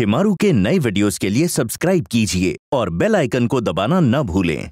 शिमारू के नए वीडियोस के लिए सब्सक्राइब कीजिए और बेल आइकन को दबाना न भूलें।